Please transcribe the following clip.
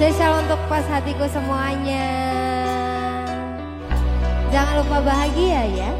Spesial untuk pas hatiku semuanya. Jangan lupa bahagia ya.